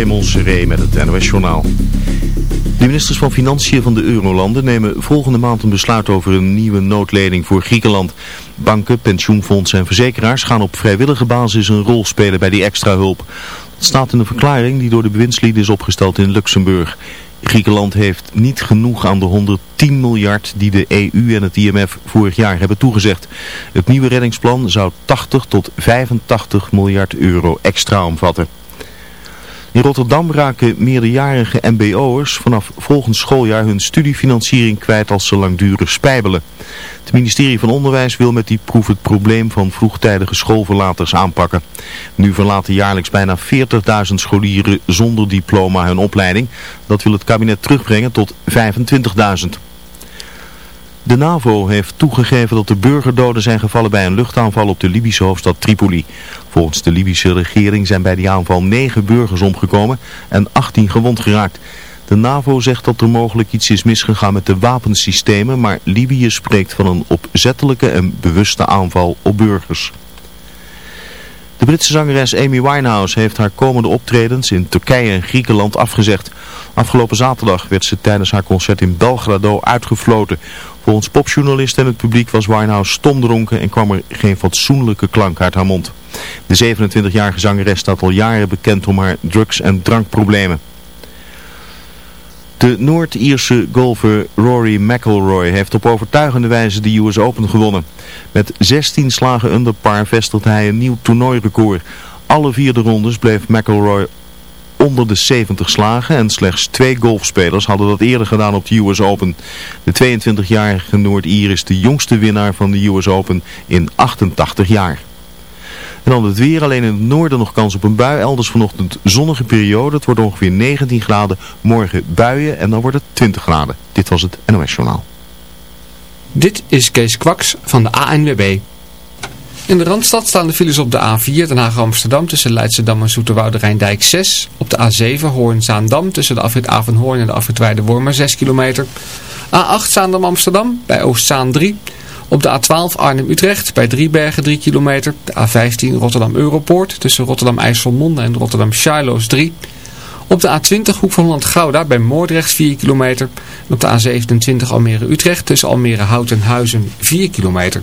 Raymond met het NOS Journaal. De ministers van Financiën van de Eurolanden nemen volgende maand een besluit over een nieuwe noodlening voor Griekenland. Banken, pensioenfondsen en verzekeraars gaan op vrijwillige basis een rol spelen bij die extra hulp. Dat staat in een verklaring die door de bewindslieden is opgesteld in Luxemburg. Griekenland heeft niet genoeg aan de 110 miljard die de EU en het IMF vorig jaar hebben toegezegd. Het nieuwe reddingsplan zou 80 tot 85 miljard euro extra omvatten. In Rotterdam raken meerderjarige mbo'ers vanaf volgend schooljaar hun studiefinanciering kwijt als ze langdurig spijbelen. Het ministerie van Onderwijs wil met die proef het probleem van vroegtijdige schoolverlaters aanpakken. Nu verlaten jaarlijks bijna 40.000 scholieren zonder diploma hun opleiding. Dat wil het kabinet terugbrengen tot 25.000. De NAVO heeft toegegeven dat er burgerdoden zijn gevallen bij een luchtaanval op de Libische hoofdstad Tripoli. Volgens de Libische regering zijn bij die aanval 9 burgers omgekomen en 18 gewond geraakt. De NAVO zegt dat er mogelijk iets is misgegaan met de wapensystemen, maar Libië spreekt van een opzettelijke en bewuste aanval op burgers. De Britse zangeres Amy Winehouse heeft haar komende optredens in Turkije en Griekenland afgezegd. Afgelopen zaterdag werd ze tijdens haar concert in Belgrado uitgefloten. Volgens popjournalisten en het publiek was Winehouse stomdronken en kwam er geen fatsoenlijke klank uit haar mond. De 27-jarige zangeres staat al jaren bekend om haar drugs- en drankproblemen. De Noord-Ierse golfer Rory McIlroy heeft op overtuigende wijze de US Open gewonnen. Met 16 slagen under par vestigde hij een nieuw toernooirecord. Alle vierde rondes bleef McIlroy onder de 70 slagen en slechts twee golfspelers hadden dat eerder gedaan op de US Open. De 22-jarige Noord-Ier is de jongste winnaar van de US Open in 88 jaar. En dan het weer, alleen in het noorden nog kans op een bui. Elders vanochtend zonnige periode. Het wordt ongeveer 19 graden. Morgen buien en dan wordt het 20 graden. Dit was het NOS Journaal. Dit is Kees Kwaks van de ANWB. In de Randstad staan de files op de A4 Den Haag-Amsterdam tussen Leidschendam en Zoeterwoude Rijndijk 6. Op de A7 Hoorn-Zaandam tussen de afrit Avenhoorn en de afrit Weidewormer 6 kilometer. A8 Zaandam-Amsterdam bij Oostzaan 3. Op de A12 Arnhem-Utrecht bij Driebergen 3 kilometer. De A15 Rotterdam-Europoort tussen Rotterdam-IJsselmonde en Rotterdam-Charloes 3. Op de A20 Hoek van Holland-Gouda bij Moordrecht 4 kilometer. En op de A27 Almere-Utrecht tussen Almere-Hout en Huizen 4 kilometer.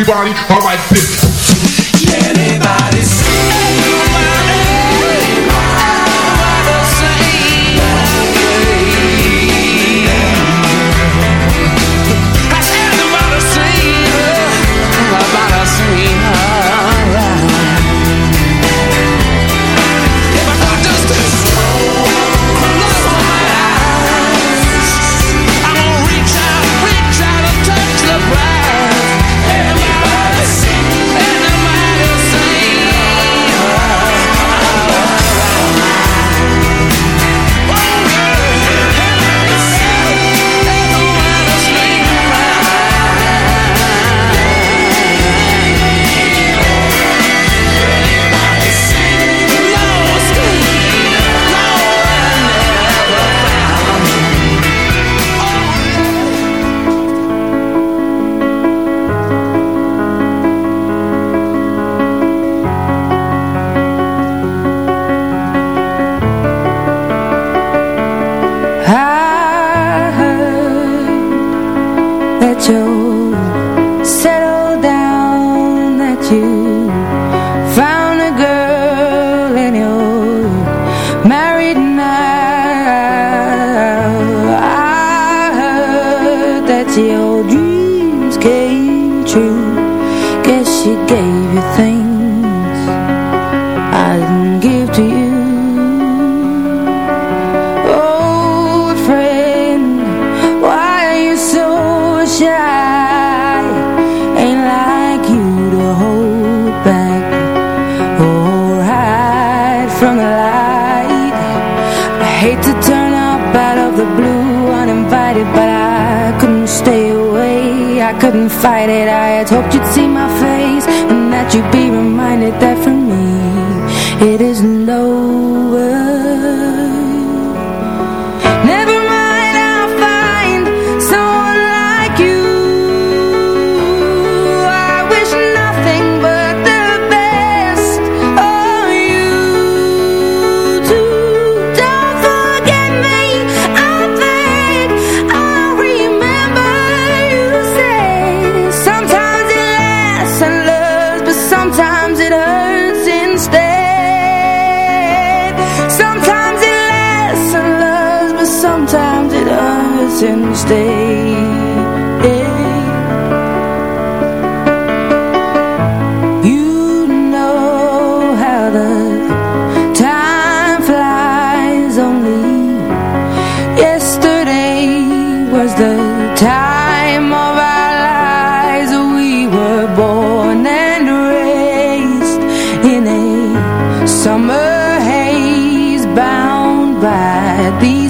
Everybody. Alright, this. Fight see my face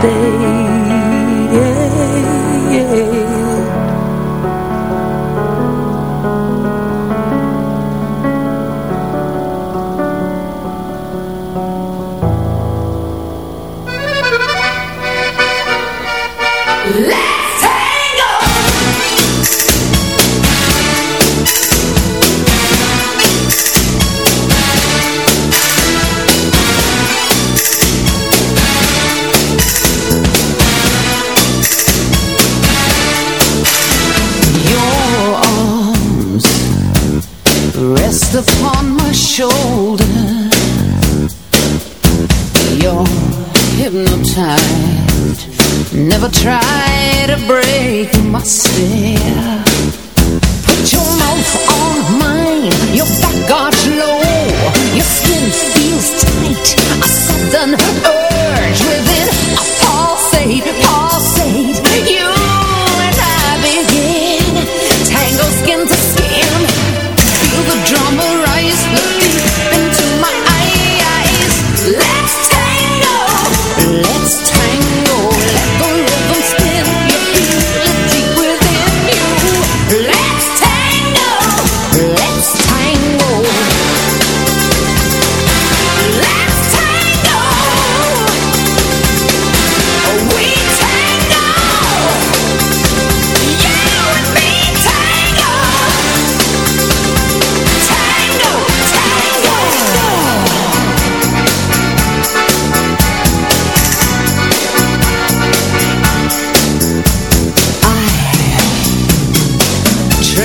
stay.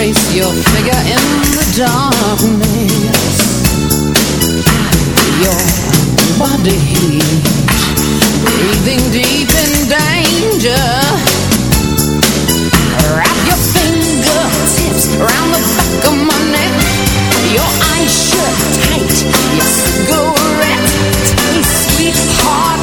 trace your figure in the darkness. Your body Breathing deep in danger. Wrap your fingertips round the back of my neck. Your eyes shut tight, your cigarette Tastes sweetheart.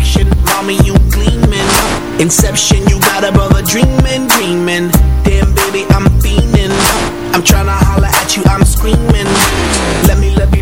Inception, you got a brother dreaming, dreaming. Damn, baby, I'm fiending. I'm tryna holler at you, I'm screaming. Let me love you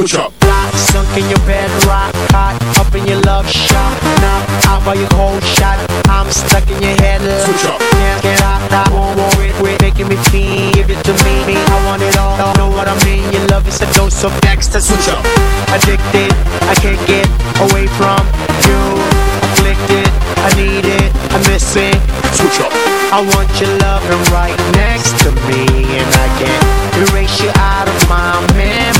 Switch up. Block, sunk in your bed, rock hot, up in your love shot. Now, out by your cold shot, I'm stuck in your head. Switch up. Can't get out, I won't worry, quit making me feel. Give it to me, I want it all. Know what I mean? Your love is a dose of extra. Switch up. Addicted, I can't get away from you. Afflicted, I need it, I miss it. Switch up. I want your loving right next to me, and I can't erase you out of my memory.